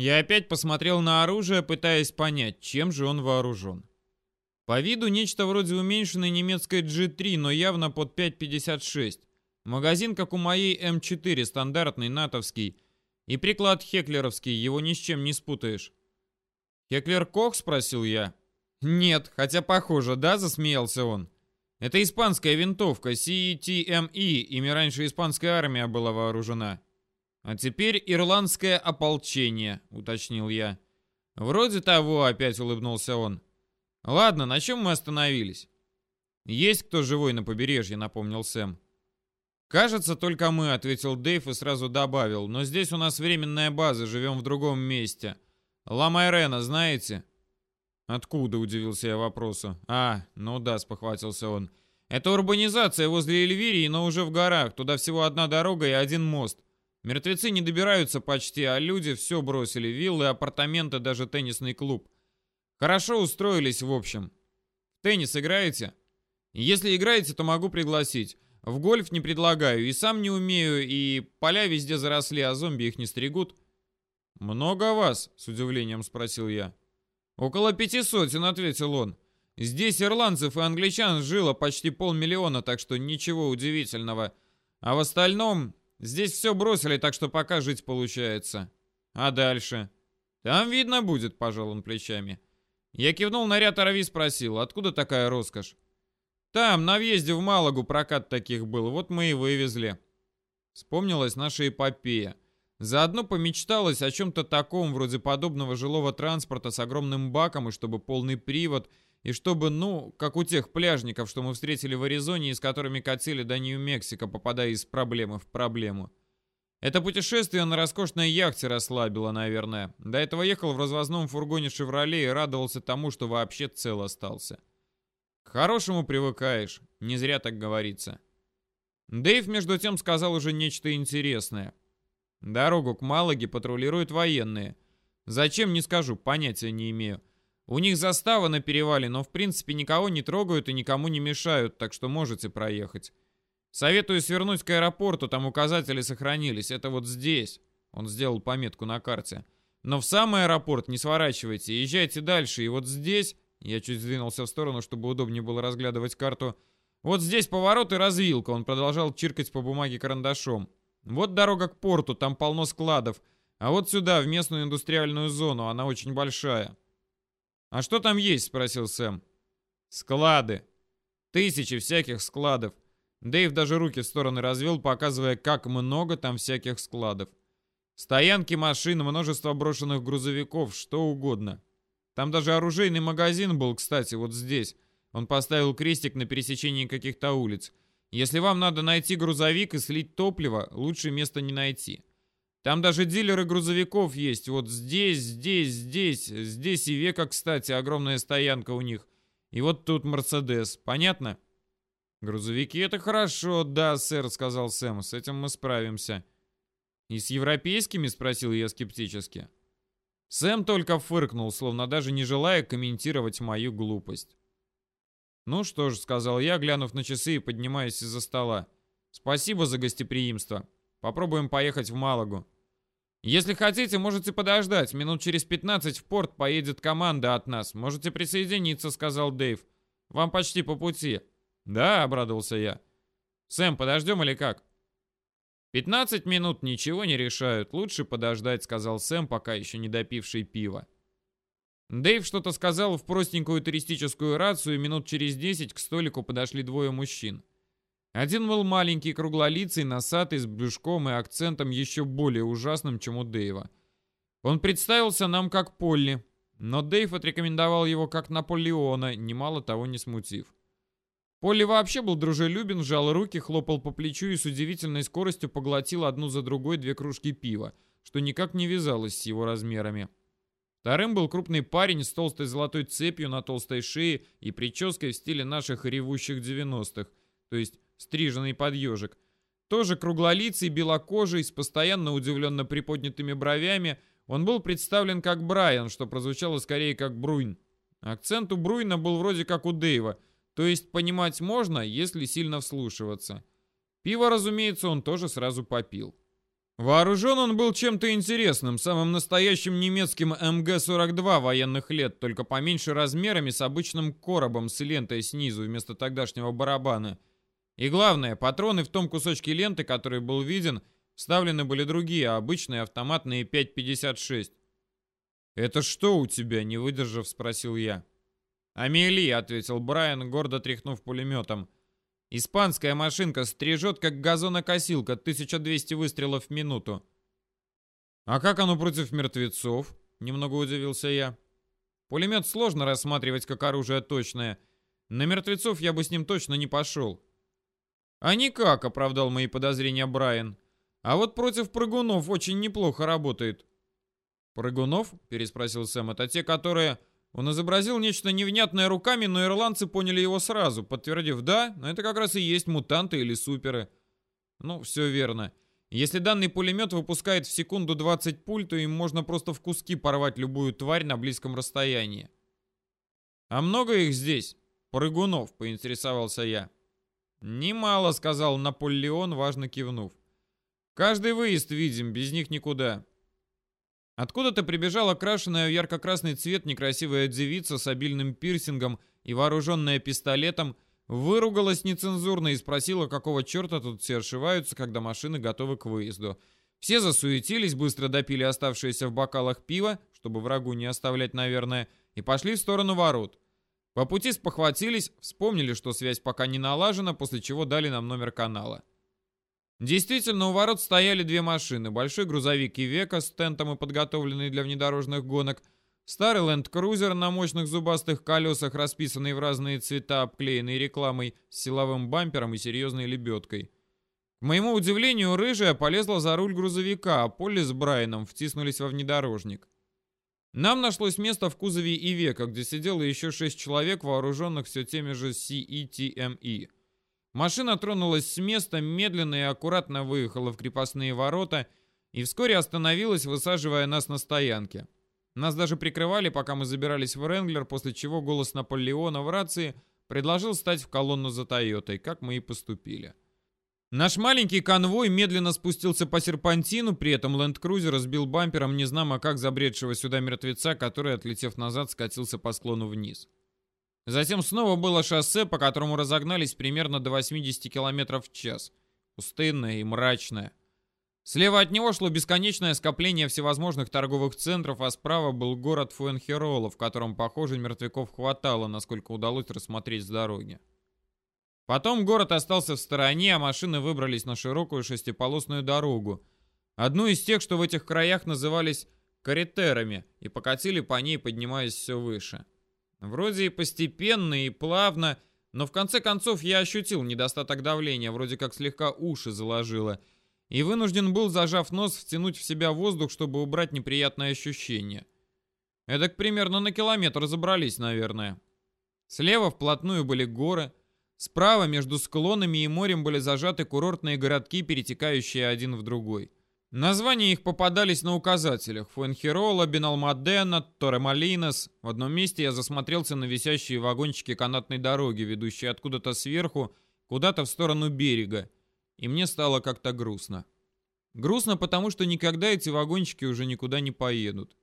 Я опять посмотрел на оружие, пытаясь понять, чем же он вооружен. По виду нечто вроде уменьшенной немецкой G3, но явно под 5.56. Магазин, как у моей М4, стандартный, натовский. И приклад хеклеровский, его ни с чем не спутаешь. «Хеклер Кох?» — спросил я. «Нет, хотя похоже, да?» — засмеялся он. «Это испанская винтовка, CETME, ими раньше испанская армия была вооружена». «А теперь ирландское ополчение», — уточнил я. «Вроде того», — опять улыбнулся он. «Ладно, на чем мы остановились?» «Есть кто живой на побережье», — напомнил Сэм. «Кажется, только мы», — ответил Дэйв и сразу добавил. «Но здесь у нас временная база, живем в другом месте. Ла Майрена, знаете?» «Откуда?» — удивился я вопросу. «А, ну да», — спохватился он. «Это урбанизация возле Эльвирии, но уже в горах. Туда всего одна дорога и один мост. Мертвецы не добираются почти, а люди все бросили. Виллы, апартаменты, даже теннисный клуб. Хорошо устроились, в общем. В теннис играете? Если играете, то могу пригласить. В гольф не предлагаю, и сам не умею, и поля везде заросли, а зомби их не стригут. «Много вас?» — с удивлением спросил я. «Около пяти сотен», — ответил он. «Здесь ирландцев и англичан жило почти полмиллиона, так что ничего удивительного. А в остальном здесь все бросили, так что пока жить получается. А дальше?» «Там видно будет», — пожал он плечами. Я кивнул на ряд Арави спросил, откуда такая роскошь? Там, на въезде в Малагу, прокат таких был, вот мы и вывезли. Вспомнилась наша эпопея. Заодно помечталось о чем-то таком, вроде подобного жилого транспорта с огромным баком, и чтобы полный привод, и чтобы, ну, как у тех пляжников, что мы встретили в Аризоне и с которыми катили до Нью-Мексико, попадая из проблемы в проблему. Это путешествие на роскошной яхте расслабило, наверное. До этого ехал в развозном фургоне «Шевроле» и радовался тому, что вообще цел остался. К хорошему привыкаешь, не зря так говорится. Дэйв, между тем, сказал уже нечто интересное. Дорогу к Малаге патрулируют военные. Зачем, не скажу, понятия не имею. У них застава на перевале, но в принципе никого не трогают и никому не мешают, так что можете проехать. Советую свернуть к аэропорту, там указатели сохранились. Это вот здесь. Он сделал пометку на карте. Но в сам аэропорт не сворачивайте, езжайте дальше. И вот здесь... Я чуть сдвинулся в сторону, чтобы удобнее было разглядывать карту. Вот здесь поворот и развилка. Он продолжал чиркать по бумаге карандашом. Вот дорога к порту, там полно складов. А вот сюда, в местную индустриальную зону, она очень большая. «А что там есть?» — спросил Сэм. «Склады. Тысячи всяких складов. Дэйв даже руки в стороны развел, показывая, как много там всяких складов. Стоянки машин, множество брошенных грузовиков, что угодно. Там даже оружейный магазин был, кстати, вот здесь. Он поставил крестик на пересечении каких-то улиц. Если вам надо найти грузовик и слить топливо, лучше места не найти. Там даже дилеры грузовиков есть. Вот здесь, здесь, здесь. Здесь и века, кстати, огромная стоянка у них. И вот тут Мерседес. Понятно? «Грузовики — это хорошо, да, сэр», — сказал Сэм. «С этим мы справимся». «И с европейскими?» — спросил я скептически. Сэм только фыркнул, словно даже не желая комментировать мою глупость. «Ну что ж», — сказал я, глянув на часы и поднимаясь из-за стола. «Спасибо за гостеприимство. Попробуем поехать в Малагу». «Если хотите, можете подождать. Минут через 15 в порт поедет команда от нас. Можете присоединиться», — сказал Дэйв. «Вам почти по пути». «Да», — обрадовался я. «Сэм, подождем или как?» «Пятнадцать минут ничего не решают. Лучше подождать», — сказал Сэм, пока еще не допивший пива. Дэйв что-то сказал в простенькую туристическую рацию, и минут через десять к столику подошли двое мужчин. Один был маленький, круглолицый, носатый, с брюшком и акцентом еще более ужасным, чем у Дэйва. Он представился нам как Полли, но Дэйв отрекомендовал его как Наполеона, немало того не смутив. Полли вообще был дружелюбен, сжал руки, хлопал по плечу и с удивительной скоростью поглотил одну за другой две кружки пива, что никак не вязалось с его размерами. Вторым был крупный парень с толстой золотой цепью на толстой шее и прической в стиле наших ревущих 90-х, то есть стриженный под ежик. Тоже круглолицый, белокожий, с постоянно удивленно приподнятыми бровями, он был представлен как Брайан, что прозвучало скорее как Бруйн. Акцент у Бруйна был вроде как у Дэйва – то есть понимать можно, если сильно вслушиваться. Пиво, разумеется, он тоже сразу попил. Вооружен он был чем-то интересным, самым настоящим немецким МГ-42 военных лет, только поменьше размерами с обычным коробом с лентой снизу вместо тогдашнего барабана. И главное, патроны в том кусочке ленты, который был виден, вставлены были другие, обычные автоматные 5.56. «Это что у тебя?» — не выдержав, спросил я. «Амели», — ответил Брайан, гордо тряхнув пулеметом. Испанская машинка стрижет, как газонокосилка, 1200 выстрелов в минуту. А как оно против мертвецов? Немного удивился я. Пулемет сложно рассматривать как оружие точное. На мертвецов я бы с ним точно не пошел. А никак, оправдал мои подозрения Брайан. А вот против прыгунов очень неплохо работает. Прыгунов? Переспросил Сэм. Это те, которые... Он изобразил нечто невнятное руками, но ирландцы поняли его сразу, подтвердив «да, но это как раз и есть мутанты или суперы». Ну, все верно. Если данный пулемет выпускает в секунду 20 пуль, то им можно просто в куски порвать любую тварь на близком расстоянии. «А много их здесь?» «Прыгунов», — поинтересовался я. «Немало», — сказал Наполеон, важно кивнув. «Каждый выезд видим, без них никуда. Откуда-то прибежала крашеная в ярко-красный цвет некрасивая девица с обильным пирсингом и вооруженная пистолетом, выругалась нецензурно и спросила, какого черта тут все ошиваются, когда машины готовы к выезду. Все засуетились, быстро допили оставшиеся в бокалах пиво, чтобы врагу не оставлять, наверное, и пошли в сторону ворот. По пути спохватились, вспомнили, что связь пока не налажена, после чего дали нам номер канала. Действительно, у ворот стояли две машины. Большой грузовик Ивека с тентом и подготовленный для внедорожных гонок. Старый ленд-крузер на мощных зубастых колесах, расписанный в разные цвета, обклеенный рекламой с силовым бампером и серьезной лебедкой. К моему удивлению, рыжая полезла за руль грузовика, а Полли с Брайаном втиснулись во внедорожник. Нам нашлось место в кузове Ивека, где сидело еще шесть человек, вооруженных все теми же CETME. Машина тронулась с места, медленно и аккуратно выехала в крепостные ворота и вскоре остановилась, высаживая нас на стоянке. Нас даже прикрывали, пока мы забирались в Ренглер, после чего голос Наполеона в рации предложил стать в колонну за Тойотой, как мы и поступили. Наш маленький конвой медленно спустился по серпантину, при этом ленд-крузер сбил бампером незнамо как забредшего сюда мертвеца, который, отлетев назад, скатился по склону вниз. Затем снова было шоссе, по которому разогнались примерно до 80 км в час. Пустынное и мрачное. Слева от него шло бесконечное скопление всевозможных торговых центров, а справа был город Фуэнхероло, в котором, похоже, мертвяков хватало, насколько удалось рассмотреть с дороги. Потом город остался в стороне, а машины выбрались на широкую шестиполосную дорогу. Одну из тех, что в этих краях назывались каретерами, и покатили по ней, поднимаясь все выше. Вроде и постепенно, и плавно, но в конце концов я ощутил недостаток давления, вроде как слегка уши заложило, и вынужден был, зажав нос, втянуть в себя воздух, чтобы убрать неприятное ощущение. Эдак примерно на километр забрались, наверное. Слева вплотную были горы, справа между склонами и морем были зажаты курортные городки, перетекающие один в другой. Названия их попадались на указателях. Фуэнхирола, Беналмадена, Торемалинес. В одном месте я засмотрелся на висящие вагончики канатной дороги, ведущие откуда-то сверху, куда-то в сторону берега. И мне стало как-то грустно. Грустно, потому что никогда эти вагончики уже никуда не поедут.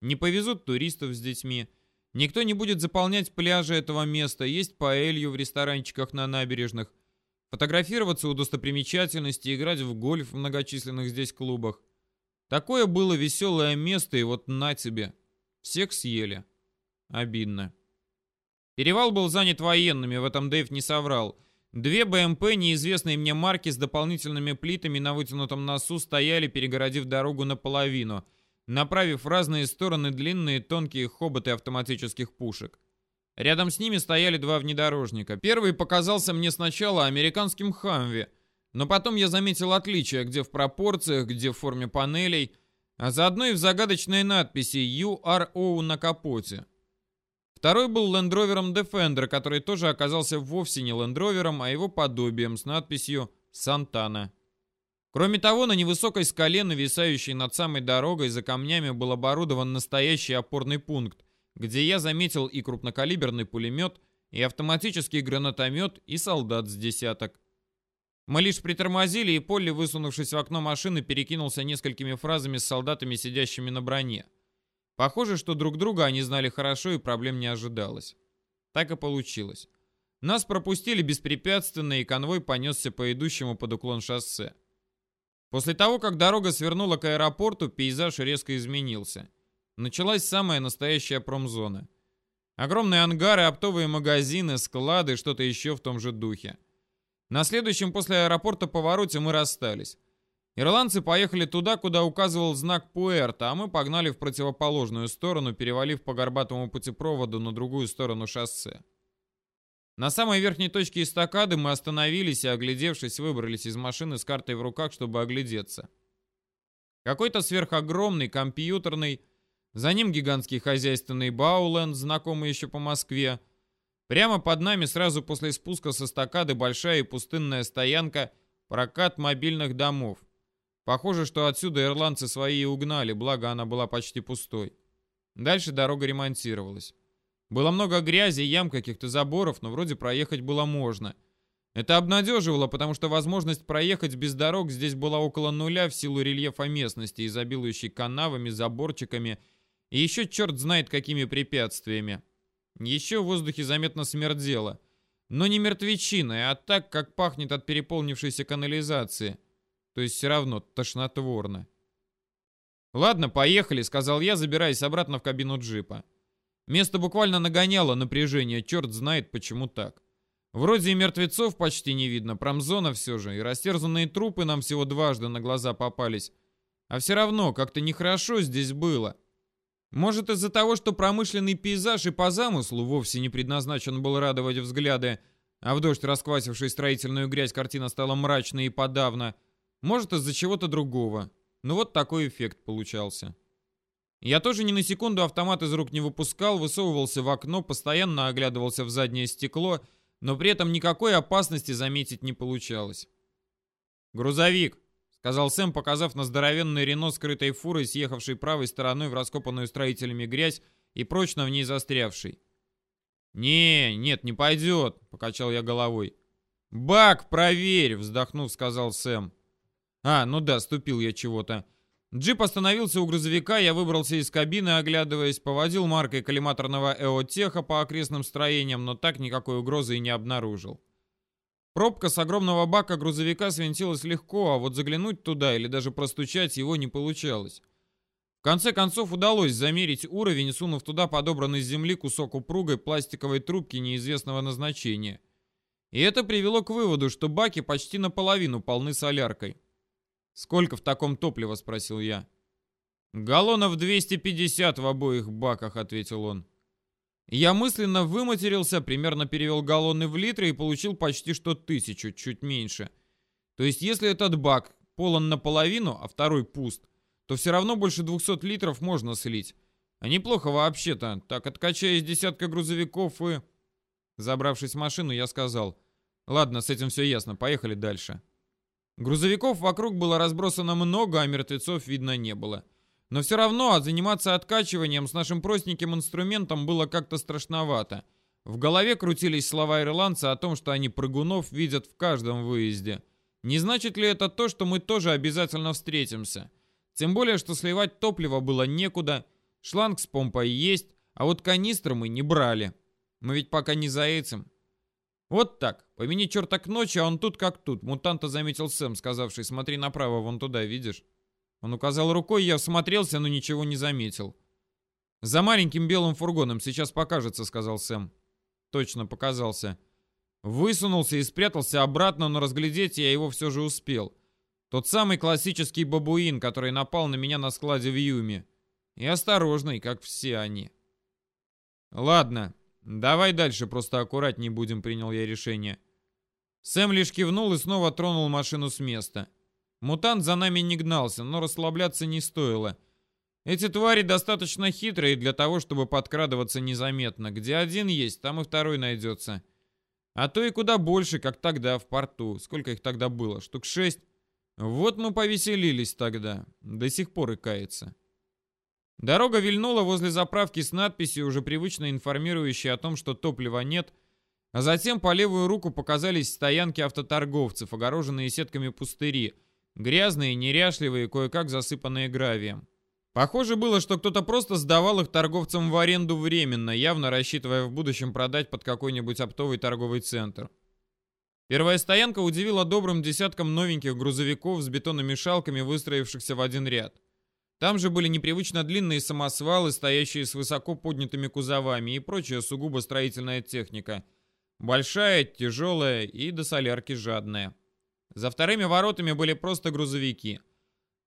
Не повезут туристов с детьми. Никто не будет заполнять пляжи этого места, есть паэлью в ресторанчиках на набережных – фотографироваться у достопримечательностей, играть в гольф в многочисленных здесь клубах. Такое было веселое место, и вот на тебе. Всех съели. Обидно. Перевал был занят военными, в этом Дэйв не соврал. Две БМП неизвестной мне марки с дополнительными плитами на вытянутом носу стояли, перегородив дорогу наполовину, направив в разные стороны длинные тонкие хоботы автоматических пушек. Рядом с ними стояли два внедорожника. Первый показался мне сначала американским «Хамви», но потом я заметил отличия, где в пропорциях, где в форме панелей, а заодно и в загадочной надписи URO на капоте. Второй был Rover Defender, который тоже оказался вовсе не Rover, а его подобием с надписью «Сантана». Кроме того, на невысокой скале, нависающей над самой дорогой, за камнями был оборудован настоящий опорный пункт, где я заметил и крупнокалиберный пулемет, и автоматический гранатомет, и солдат с десяток. Мы лишь притормозили, и Полли, высунувшись в окно машины, перекинулся несколькими фразами с солдатами, сидящими на броне. Похоже, что друг друга они знали хорошо, и проблем не ожидалось. Так и получилось. Нас пропустили беспрепятственно, и конвой понесся по идущему под уклон шоссе. После того, как дорога свернула к аэропорту, пейзаж резко изменился. Началась самая настоящая промзона. Огромные ангары, оптовые магазины, склады, что-то еще в том же духе. На следующем после аэропорта повороте мы расстались. Ирландцы поехали туда, куда указывал знак Пуэрто, а мы погнали в противоположную сторону, перевалив по горбатому путепроводу на другую сторону шоссе. На самой верхней точке эстакады мы остановились и, оглядевшись, выбрались из машины с картой в руках, чтобы оглядеться. Какой-то сверхогромный, компьютерный, за ним гигантский хозяйственный Бауленд, знакомый еще по Москве. Прямо под нами сразу после спуска с эстакады большая и пустынная стоянка, прокат мобильных домов. Похоже, что отсюда ирландцы свои и угнали, благо она была почти пустой. Дальше дорога ремонтировалась. Было много грязи, ям, каких-то заборов, но вроде проехать было можно. Это обнадеживало, потому что возможность проехать без дорог здесь была около нуля в силу рельефа местности, изобилующей канавами, заборчиками и еще черт знает какими препятствиями. Еще в воздухе заметно смердело. Но не мертвечиной, а так, как пахнет от переполнившейся канализации. То есть все равно тошнотворно. «Ладно, поехали», — сказал я, забираясь обратно в кабину джипа. Место буквально нагоняло напряжение, черт знает почему так. Вроде и мертвецов почти не видно, промзона все же, и растерзанные трупы нам всего дважды на глаза попались. А все равно как-то нехорошо здесь было. Может из-за того, что промышленный пейзаж и по замыслу вовсе не предназначен был радовать взгляды, а в дождь расквасивший строительную грязь картина стала мрачной и подавно. Может из-за чего-то другого. Ну вот такой эффект получался. Я тоже ни на секунду автомат из рук не выпускал, высовывался в окно, постоянно оглядывался в заднее стекло, но при этом никакой опасности заметить не получалось. «Грузовик», — сказал Сэм, показав на здоровенный Рено скрытой фурой, съехавшей правой стороной в раскопанную строителями грязь и прочно в ней застрявший. «Не, нет, не пойдет», — покачал я головой. «Бак, проверь», — вздохнув, сказал Сэм. «А, ну да, ступил я чего-то». Джип остановился у грузовика, я выбрался из кабины, оглядываясь, поводил маркой коллиматорного ЭОТеха по окрестным строениям, но так никакой угрозы и не обнаружил. Пробка с огромного бака грузовика свинтилась легко, а вот заглянуть туда или даже простучать его не получалось. В конце концов удалось замерить уровень, сунув туда подобранный с земли кусок упругой пластиковой трубки неизвестного назначения. И это привело к выводу, что баки почти наполовину полны соляркой. «Сколько в таком топлива?» — спросил я. «Галлонов 250 в обоих баках», — ответил он. Я мысленно выматерился, примерно перевел галлоны в литры и получил почти что тысячу, чуть меньше. То есть если этот бак полон наполовину, а второй пуст, то все равно больше 200 литров можно слить. А неплохо вообще-то. Так, откачая из десятка грузовиков и... Забравшись в машину, я сказал, «Ладно, с этим все ясно, поехали дальше». Грузовиков вокруг было разбросано много, а мертвецов видно не было. Но все равно заниматься откачиванием с нашим простеньким инструментом было как-то страшновато. В голове крутились слова ирландца о том, что они прыгунов видят в каждом выезде. Не значит ли это то, что мы тоже обязательно встретимся? Тем более, что сливать топливо было некуда, шланг с помпой есть, а вот канистры мы не брали. Мы ведь пока не за этим. Вот так. Помяни черта к ночи, а он тут как тут. Мутанта заметил Сэм, сказавший, смотри направо, вон туда, видишь? Он указал рукой, я всмотрелся, но ничего не заметил. «За маленьким белым фургоном сейчас покажется», — сказал Сэм. Точно показался. Высунулся и спрятался обратно, но разглядеть я его все же успел. Тот самый классический бабуин, который напал на меня на складе в Юме. И осторожный, как все они. «Ладно, «Давай дальше, просто аккуратней будем», — принял я решение. Сэм лишь кивнул и снова тронул машину с места. Мутант за нами не гнался, но расслабляться не стоило. Эти твари достаточно хитрые для того, чтобы подкрадываться незаметно. Где один есть, там и второй найдется. А то и куда больше, как тогда в порту. Сколько их тогда было? Штук шесть? Вот мы повеселились тогда. До сих пор и кается. Дорога вильнула возле заправки с надписью, уже привычно информирующей о том, что топлива нет, А затем по левую руку показались стоянки автоторговцев, огороженные сетками пустыри, грязные, неряшливые, кое-как засыпанные гравием. Похоже было, что кто-то просто сдавал их торговцам в аренду временно, явно рассчитывая в будущем продать под какой-нибудь оптовый торговый центр. Первая стоянка удивила добрым десятком новеньких грузовиков с бетономешалками, выстроившихся в один ряд. Там же были непривычно длинные самосвалы, стоящие с высоко поднятыми кузовами и прочая сугубо строительная техника. Большая, тяжелая и до солярки жадная. За вторыми воротами были просто грузовики.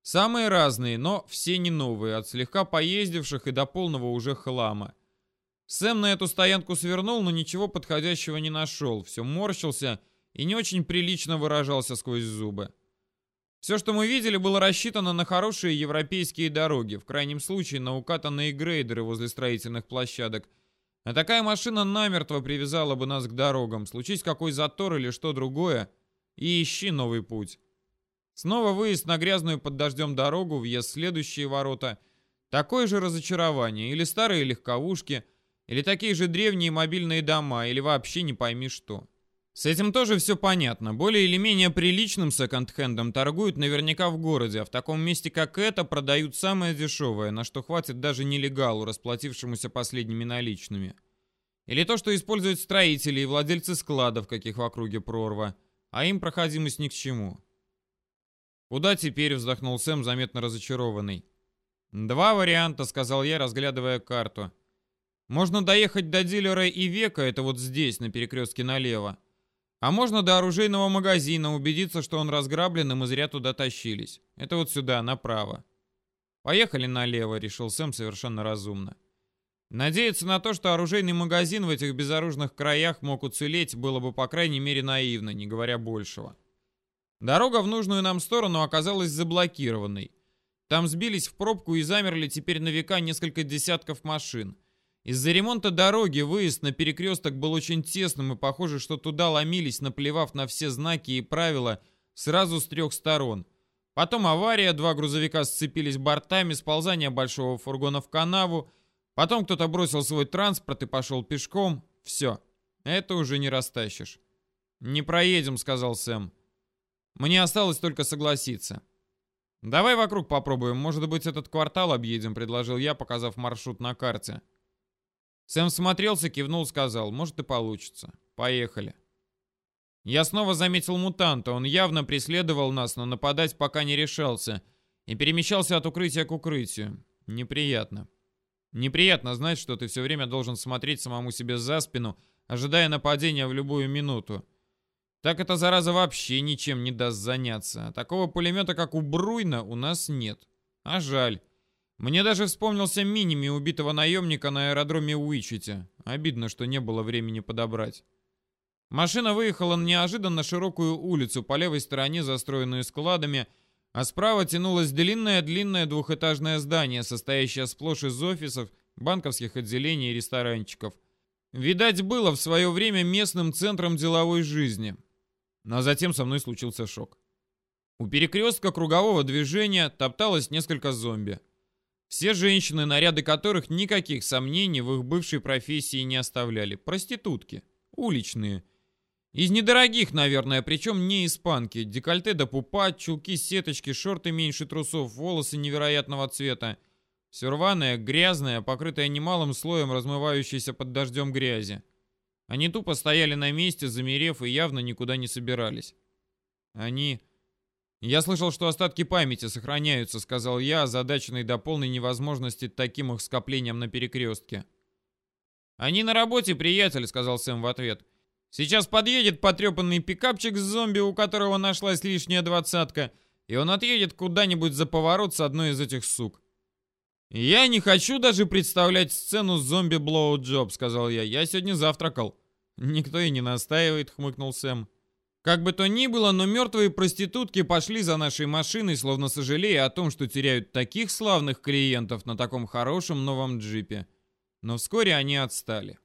Самые разные, но все не новые, от слегка поездивших и до полного уже хлама. Сэм на эту стоянку свернул, но ничего подходящего не нашел. Все морщился и не очень прилично выражался сквозь зубы. Все, что мы видели, было рассчитано на хорошие европейские дороги, в крайнем случае на укатанные грейдеры возле строительных площадок. А такая машина намертво привязала бы нас к дорогам, случись какой затор или что другое, и ищи новый путь. Снова выезд на грязную под дождем дорогу, въезд в следующие ворота. Такое же разочарование, или старые легковушки, или такие же древние мобильные дома, или вообще не пойми что. С этим тоже все понятно. Более или менее приличным секонд-хендом торгуют наверняка в городе, а в таком месте, как это, продают самое дешевое, на что хватит даже нелегалу, расплатившемуся последними наличными. Или то, что используют строители и владельцы складов, каких в округе прорва, а им проходимость ни к чему. «Куда теперь?» — вздохнул Сэм, заметно разочарованный. «Два варианта», — сказал я, разглядывая карту. «Можно доехать до дилера и века, это вот здесь, на перекрестке налево. А можно до оружейного магазина убедиться, что он разграблен, и мы зря туда тащились. Это вот сюда, направо. Поехали налево, решил Сэм совершенно разумно. Надеяться на то, что оружейный магазин в этих безоружных краях мог уцелеть, было бы по крайней мере наивно, не говоря большего. Дорога в нужную нам сторону оказалась заблокированной. Там сбились в пробку и замерли теперь на века несколько десятков машин – из-за ремонта дороги выезд на перекресток был очень тесным и похоже, что туда ломились, наплевав на все знаки и правила, сразу с трех сторон. Потом авария, два грузовика сцепились бортами, сползание большого фургона в канаву, потом кто-то бросил свой транспорт и пошел пешком. Все, это уже не растащишь. «Не проедем», — сказал Сэм. «Мне осталось только согласиться». «Давай вокруг попробуем, может быть, этот квартал объедем», — предложил я, показав маршрут на карте. Сэм смотрелся, кивнул, сказал, может и получится. Поехали. Я снова заметил мутанта. Он явно преследовал нас, но нападать пока не решался. И перемещался от укрытия к укрытию. Неприятно. Неприятно знать, что ты все время должен смотреть самому себе за спину, ожидая нападения в любую минуту. Так эта зараза вообще ничем не даст заняться. Такого пулемета, как у Бруйна, у нас нет. А жаль. Мне даже вспомнился миними убитого наемника на аэродроме Уичите. Обидно, что не было времени подобрать. Машина выехала на неожиданно широкую улицу, по левой стороне застроенную складами, а справа тянулось длинное-длинное двухэтажное здание, состоящее сплошь из офисов, банковских отделений и ресторанчиков. Видать, было в свое время местным центром деловой жизни. Но затем со мной случился шок. У перекрестка кругового движения топталось несколько зомби. Все женщины, наряды которых никаких сомнений в их бывшей профессии не оставляли. Проститутки. Уличные. Из недорогих, наверное, причем не испанки. Декольте до пупа, чулки, сеточки, шорты меньше трусов, волосы невероятного цвета. Все рваное, грязное, покрытое немалым слоем размывающейся под дождем грязи. Они тупо стояли на месте, замерев и явно никуда не собирались. Они «Я слышал, что остатки памяти сохраняются», — сказал я, озадаченный до полной невозможности таким их скоплением на перекрестке. «Они на работе, приятель», — сказал Сэм в ответ. «Сейчас подъедет потрепанный пикапчик с зомби, у которого нашлась лишняя двадцатка, и он отъедет куда-нибудь за поворот с одной из этих сук». «Я не хочу даже представлять сцену с зомби-блоу-джоб», — сказал я. «Я сегодня завтракал». «Никто и не настаивает», — хмыкнул Сэм. Как бы то ни было, но мертвые проститутки пошли за нашей машиной, словно сожалея о том, что теряют таких славных клиентов на таком хорошем новом джипе. Но вскоре они отстали.